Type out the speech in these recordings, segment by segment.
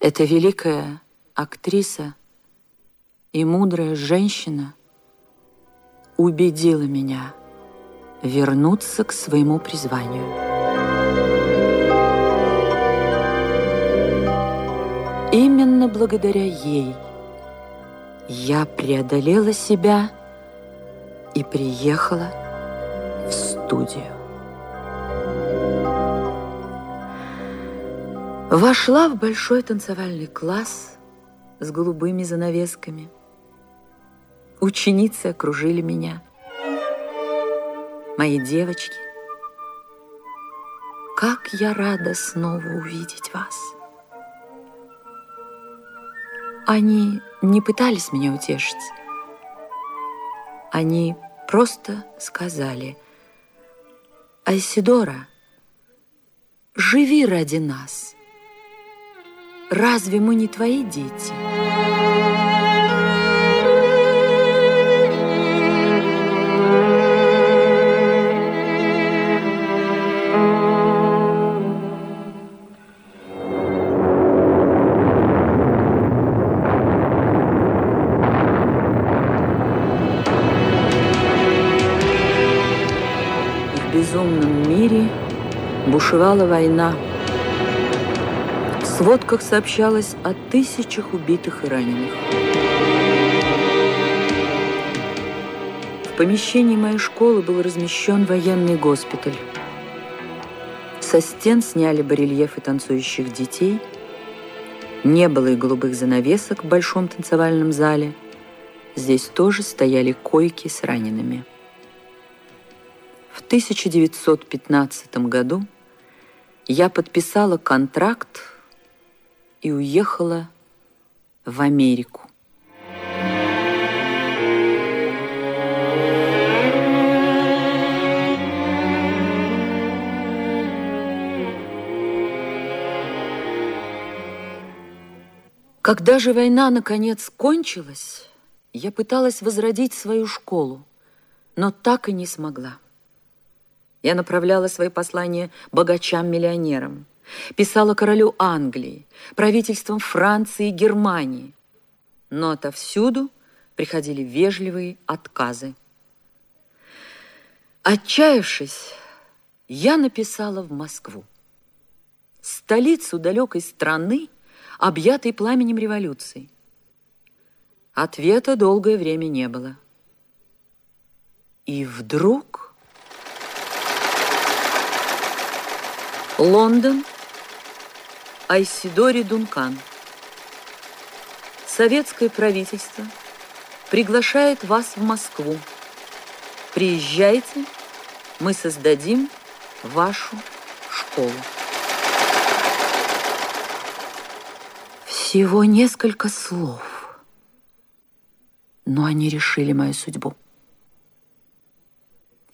Эта великая актриса и мудрая женщина убедила меня вернуться к своему призванию. Именно благодаря ей я преодолела себя и приехала в студию. Вошла в большой танцевальный класс с голубыми занавесками. Ученицы окружили меня. Мои девочки. Как я рада снова увидеть вас. Они не пытались меня утешить. Они просто сказали, «Айсидора, живи ради нас». Разве мы не твои дети? В безумном мире бушевала война – сводках сообщалось о тысячах убитых и раненых. В помещении моей школы был размещен военный госпиталь. Со стен сняли барельефы танцующих детей. Не было и голубых занавесок в большом танцевальном зале. Здесь тоже стояли койки с ранеными. В 1915 году я подписала контракт и уехала в Америку. Когда же война наконец кончилась, я пыталась возродить свою школу, но так и не смогла. Я направляла свои послания богачам-миллионерам – писала королю Англии, правительствам Франции и Германии. Но отовсюду приходили вежливые отказы. Отчаявшись, я написала в Москву, столицу далекой страны, объятой пламенем революции. Ответа долгое время не было. И вдруг Лондон – Айсидори Дункан. Советское правительство приглашает вас в Москву. Приезжайте, мы создадим вашу школу. Всего несколько слов, но они решили мою судьбу.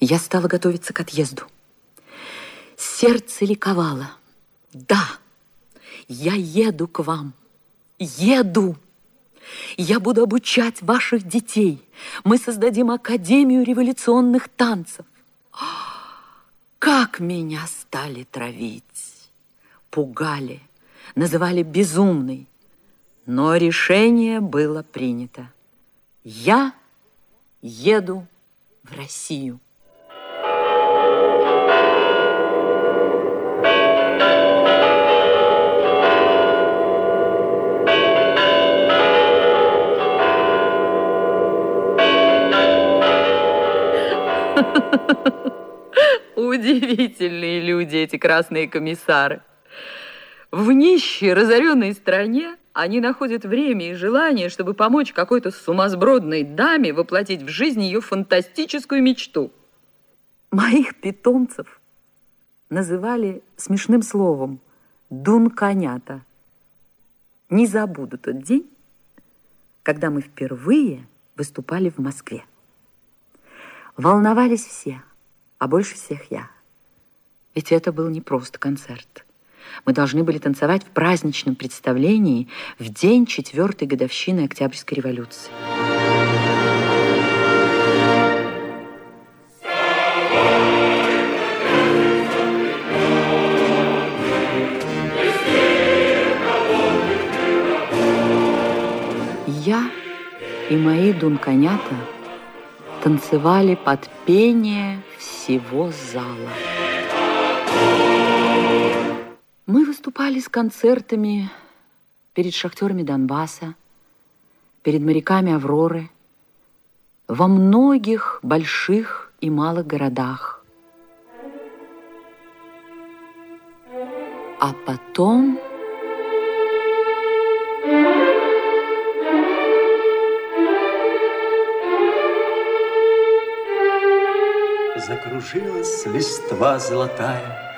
Я стала готовиться к отъезду. Сердце ликовало. Да! Я еду к вам. Еду. Я буду обучать ваших детей. Мы создадим Академию революционных танцев. Как меня стали травить, пугали, называли безумной. Но решение было принято. Я еду в Россию. Удивительные люди эти красные комиссары. В нищей, разоренной стране они находят время и желание, чтобы помочь какой-то сумасбродной даме воплотить в жизнь ее фантастическую мечту. Моих питомцев называли смешным словом «дунконята». Не забуду тот день, когда мы впервые выступали в Москве. Волновались все, а больше всех я. Ведь это был не просто концерт. Мы должны были танцевать в праздничном представлении в день четвертой годовщины Октябрьской революции. Я и мои дунканята танцевали под пение всего зала. Мы выступали с концертами перед шахтерами Донбасса, перед моряками Авроры, во многих больших и малых городах. А потом... Закружилась листва золотая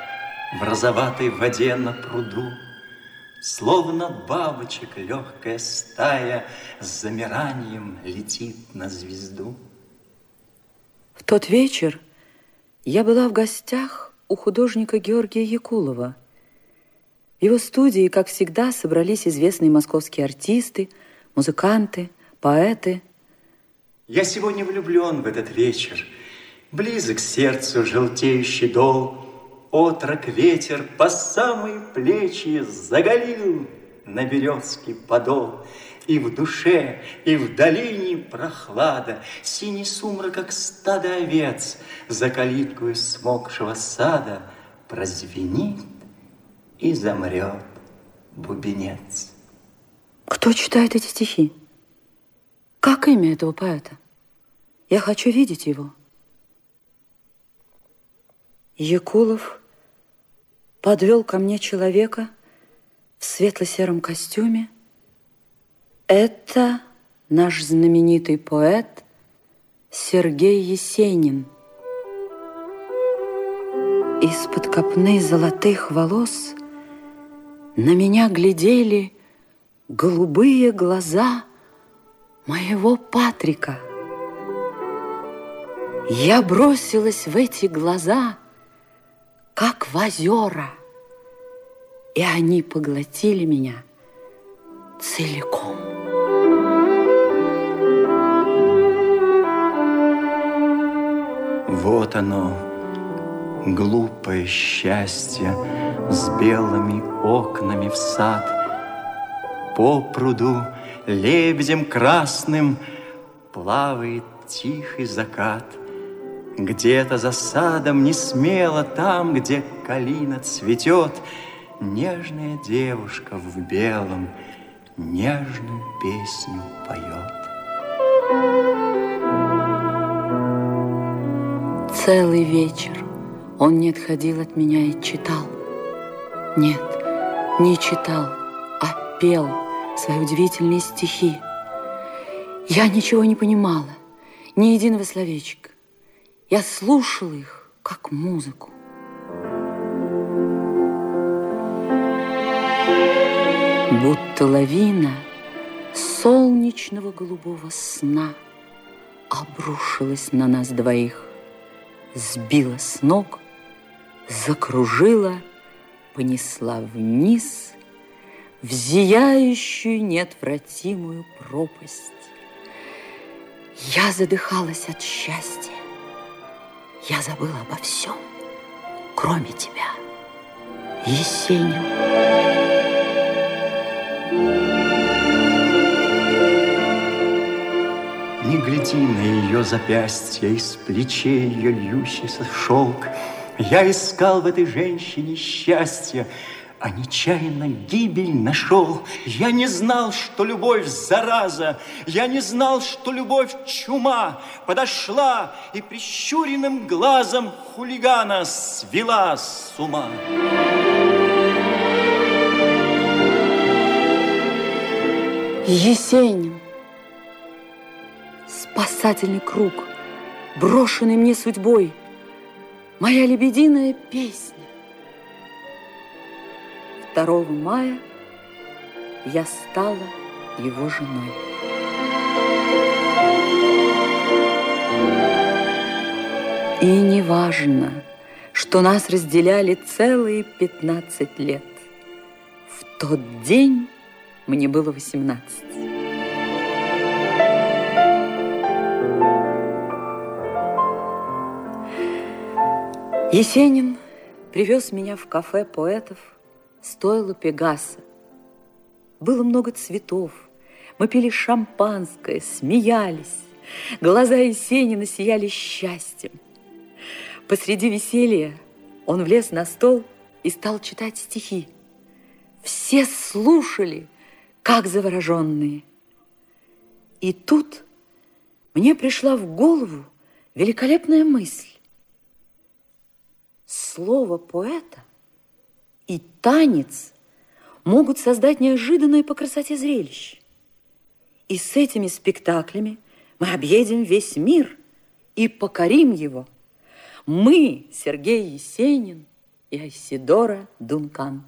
В розоватой воде на пруду, Словно бабочек легкая стая С замиранием летит на звезду. В тот вечер я была в гостях у художника Георгия Якулова. В его студии, как всегда, собрались известные московские артисты, музыканты, поэты. Я сегодня влюблен в этот вечер. Близок сердцу желтеющий дол, Отрок ветер по самые плечи Заголил на березке подол. И в душе, и в долине прохлада, Синий сумрак, как стадо овец, За калиткою смокшего сада Прозвенит и замрет бубенец. Кто читает эти стихи? Как имя этого поэта? Я хочу видеть его. Якулов подвел ко мне человека в светло-сером костюме. Это наш знаменитый поэт Сергей Есенин. Из-под копны золотых волос на меня глядели голубые глаза моего Патрика. Я бросилась в эти глаза – в озера. И они поглотили меня целиком. Вот оно, глупое счастье с белыми окнами в сад. По пруду лебедем красным плавает тихий закат – где-то за садом не смело, там, где калина цветет, Нежная девушка в белом нежную песню поет. Целый вечер он не отходил от меня и читал. Нет, не читал, а пел свои удивительные стихи. Я ничего не понимала, ни единого словечка. Я слушала их, как музыку. Будто лавина солнечного голубого сна обрушилась на нас двоих, сбила с ног, закружила, понесла вниз в зияющую неотвратимую пропасть. Я задыхалась от счастья. Я забыла обо всем, кроме тебя, Есенин. Не гляди на ее запястье, из плечей ее льющийся шелк. Я искал в этой женщине счастье, а нечаянно гибель нашел. Я не знал, что любовь зараза, я не знал, что любовь чума подошла и прищуренным глазом хулигана свела с ума. Есенин, спасательный круг, брошенный мне судьбой, моя лебединая песня. 2 мая я стала его женой. И не важно, что нас разделяли целые 15 лет. В тот день мне было 18. Есенин привез меня в кафе поэтов стоило Пегаса. Было много цветов, Мы пили шампанское, смеялись. Глаза Есенина сияли счастьем. Посреди веселья он влез на стол и стал читать стихи. Все слушали, как завороженные. И тут мне пришла в голову великолепная мысль. Слово поэта и танец могут создать неожиданное по красоте зрелище. И с этими спектаклями мы объедем весь мир и покорим его. Мы, Сергей Есенин и Айсидора Дункан.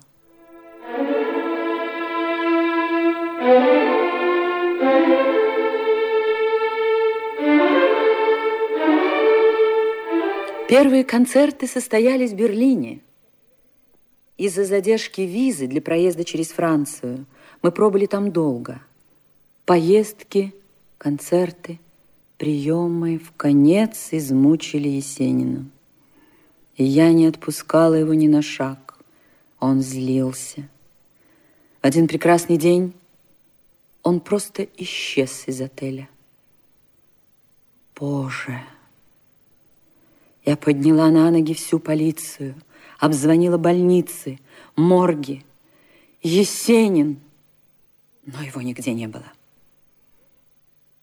Первые концерты состоялись в Берлине. Из-за задержки визы для проезда через Францию мы пробыли там долго. Поездки, концерты, приемы в конец измучили Есенина. И я не отпускала его ни на шаг. Он злился. Один прекрасный день он просто исчез из отеля. Боже! Я подняла на ноги всю полицию, обзвонила больницы, морги. Есенин! Но его нигде не было.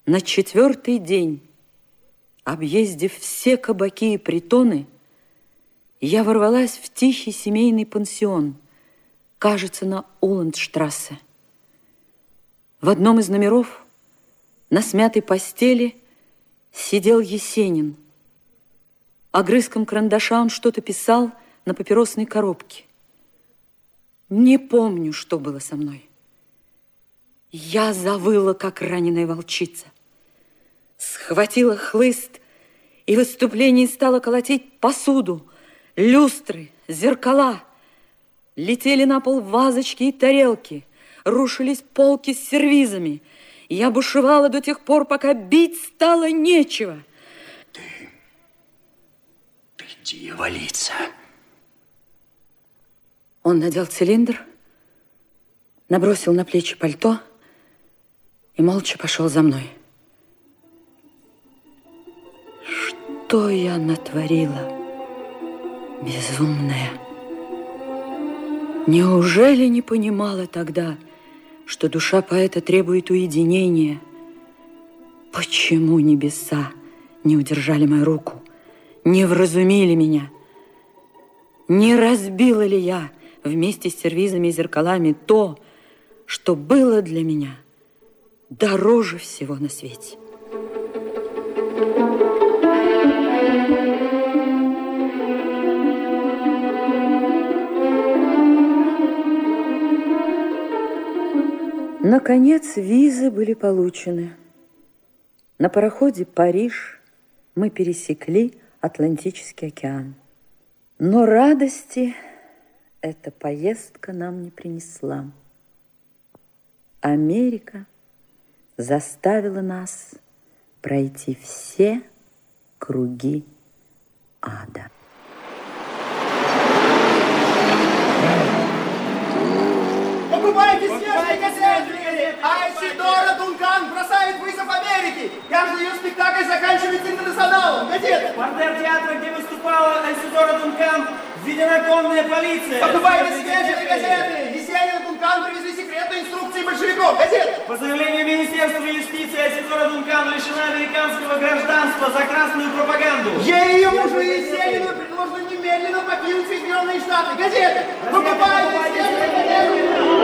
На четвертый день, объездив все кабаки и притоны, я ворвалась в тихий семейный пансион, кажется, на Уландштрассе. В одном из номеров на смятой постели сидел Есенин. Огрызком карандаша он что-то писал на папиросной коробке. Не помню, что было со мной. Я завыла, как раненая волчица схватила хлыст и в выступлении стала колотить посуду, люстры, зеркала. Летели на пол вазочки и тарелки, рушились полки с сервизами. Я бушевала до тех пор, пока бить стало нечего. Ты, ты дьяволица. Он надел цилиндр, набросил на плечи пальто и молча пошел за мной. Что я натворила? Безумная. Неужели не понимала тогда, что душа поэта требует уединения? Почему небеса не удержали мою руку, не вразумили меня? Не разбила ли я вместе с сервизами и зеркалами то, что было для меня дороже всего на свете? Наконец, визы были получены. На пароходе «Париж» мы пересекли Атлантический океан. Но радости эта поездка нам не принесла. Америка заставила нас пройти все круги ада. Покупайте свежие газеты! Айсидора Дункан бросает вызов Америки! Каждый ее спектакль заканчивается интернационалом! Газеты! Портер театра, где выступала Айсидора Дункан, введена конная полиция! Покупайте свежие газеты! Есенин Дункан привезли секретные инструкции большевиков! Газеты! По заявлению Министерства юстиции Айсидора Дункан лишена американского гражданства за красную пропаганду! Ей ее мужу Есенину предложено немедленно покинуть Соединенные Штаты! Газеты! Покупайте свежие газеты!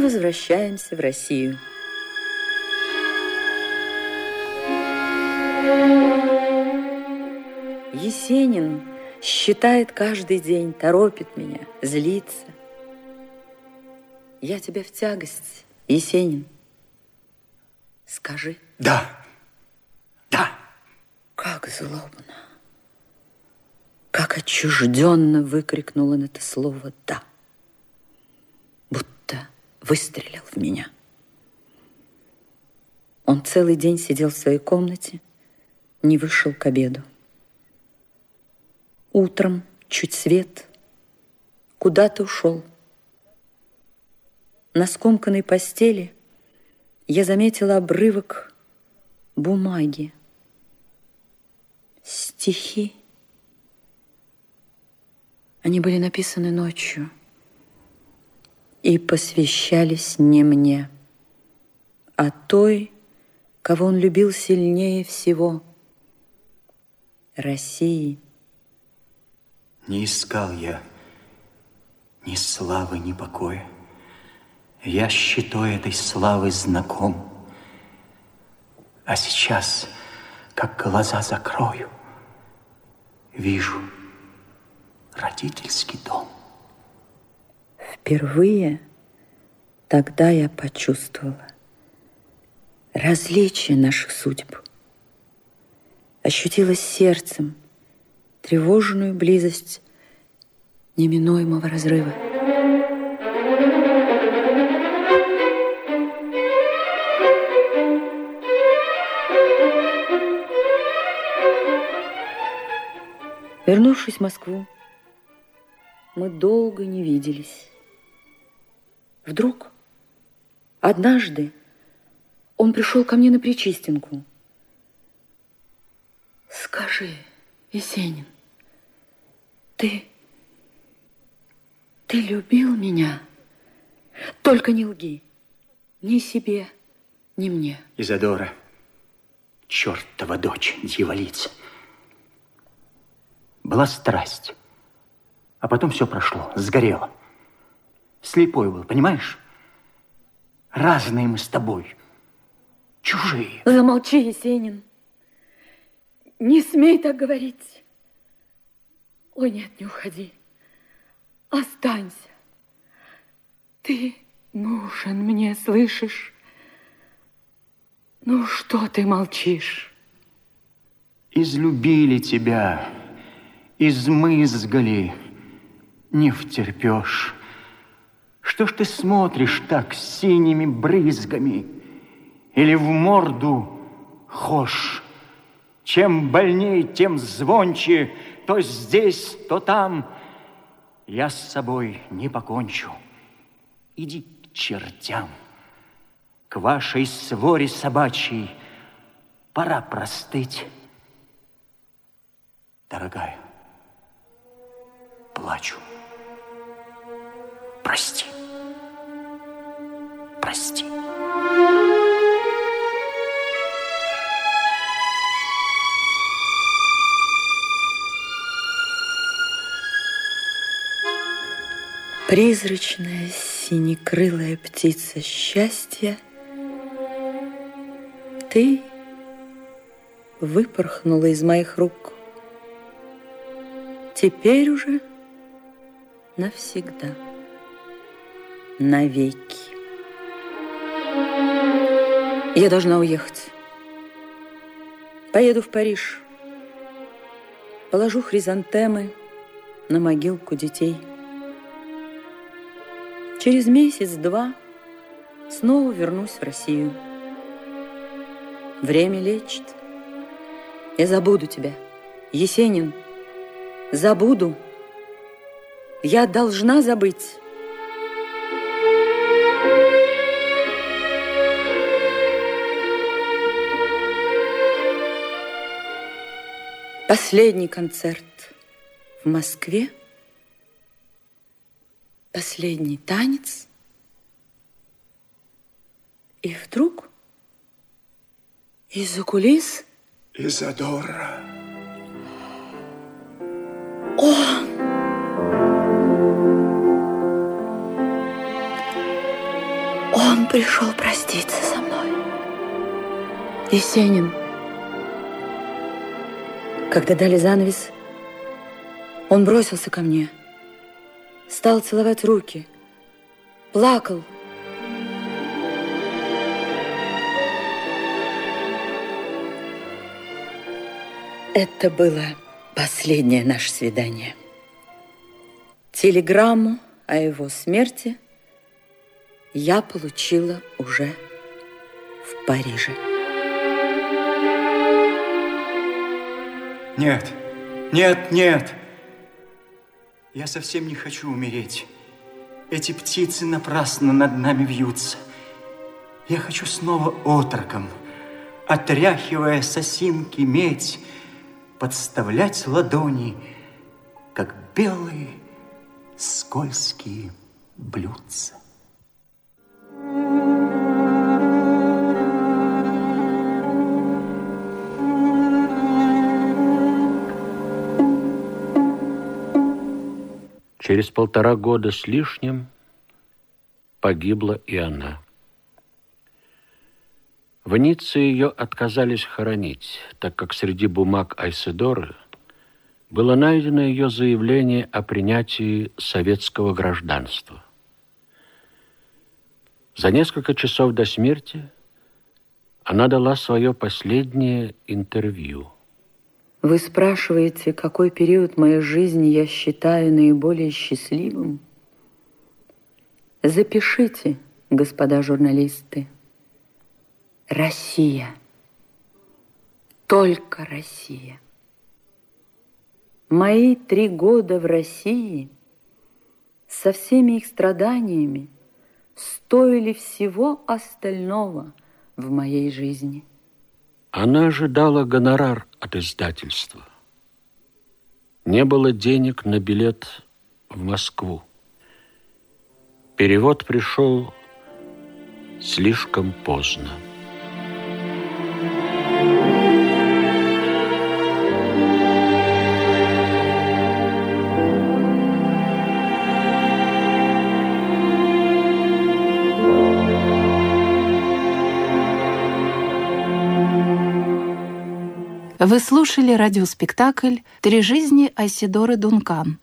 Мы возвращаемся в Россию. Есенин считает каждый день, торопит меня, злится. Я тебе в тягость, Есенин. Скажи. Да, да. Как злобно, как отчужденно выкрикнул он это слово «да». Выстрелил в меня. Он целый день сидел в своей комнате, не вышел к обеду. Утром, чуть свет, куда-то ушел. На скомканной постели я заметила обрывок бумаги. Стихи. Они были написаны ночью и посвящались не мне, а той, кого он любил сильнее всего — России. Не искал я ни славы, ни покоя. Я щитой этой славы знаком. А сейчас, как глаза закрою, вижу родительский дом. Впервые тогда я почувствовала различие наших судеб. Ощутила сердцем тревожную близость неминуемого разрыва. Вернувшись в Москву, мы долго не виделись. Вдруг, однажды, он пришел ко мне на Причистенку. Скажи, Есенин, ты, ты любил меня? Только не лги. Ни себе, ни мне. Изодора, чертова дочь, дьяволица. Была страсть, а потом все прошло, сгорело. Слепой был, понимаешь? Разные мы с тобой, чужие. Замолчи, Есенин. Не смей так говорить. Ой, нет, не уходи. Останься. Ты нужен мне, слышишь? Ну, что ты молчишь? Излюбили тебя, измызгали, не втерпешь. Что ж ты смотришь так синими брызгами? Или в морду хошь? Чем больней, тем звонче, то здесь, то там. Я с собой не покончу. Иди к чертям. К вашей своре собачьей пора простыть. Дорогая, плачу. Призрачная синекрылая птица счастья, Ты выпорхнула из моих рук. Теперь уже навсегда, навеки. Я должна уехать. Поеду в Париж. Положу хризантемы на могилку детей. Через месяц-два снова вернусь в Россию. Время лечит. Я забуду тебя, Есенин. Забуду. Я должна забыть. Последний концерт в Москве. Последний танец. И вдруг из-за кулис Изодора. он Он пришел проститься со мной. Есенин. Когда дали занавес, он бросился ко мне, стал целовать руки, плакал. Это было последнее наше свидание. Телеграмму о его смерти я получила уже в Париже. Нет, нет, нет. Я совсем не хочу умереть. Эти птицы напрасно над нами вьются. Я хочу снова отроком, отряхивая сосинки медь, подставлять ладони, как белые скользкие блюдца. Через полтора года с лишним погибла и она. В Ницце ее отказались хоронить, так как среди бумаг Айседоры было найдено ее заявление о принятии советского гражданства. За несколько часов до смерти она дала свое последнее интервью. Вы спрашиваете, какой период моей жизни я считаю наиболее счастливым? Запишите, господа журналисты. Россия. Только Россия. Мои три года в России со всеми их страданиями стоили всего остального в моей жизни. Она ожидала гонорар от издательства. Не было денег на билет в Москву. Перевод пришел слишком поздно. Вы слушали радиоспектакль «Три жизни Айсидоры Дункан»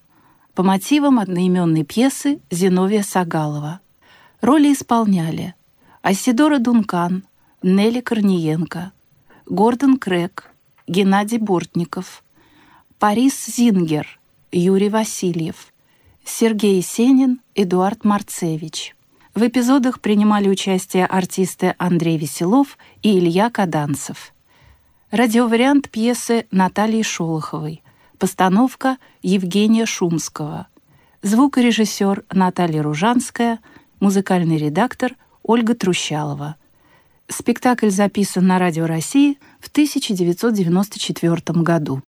по мотивам одноименной пьесы Зиновия Сагалова. Роли исполняли Айсидора Дункан, Нелли Корниенко, Гордон Крэк, Геннадий Бортников, Парис Зингер, Юрий Васильев, Сергей Сенин, Эдуард Марцевич. В эпизодах принимали участие артисты Андрей Веселов и Илья Каданцев. Радиовариант пьесы Натальи Шолоховой. Постановка Евгения Шумского. Звукорежиссер Наталья Ружанская. Музыкальный редактор Ольга Трущалова. Спектакль записан на Радио России в 1994 году.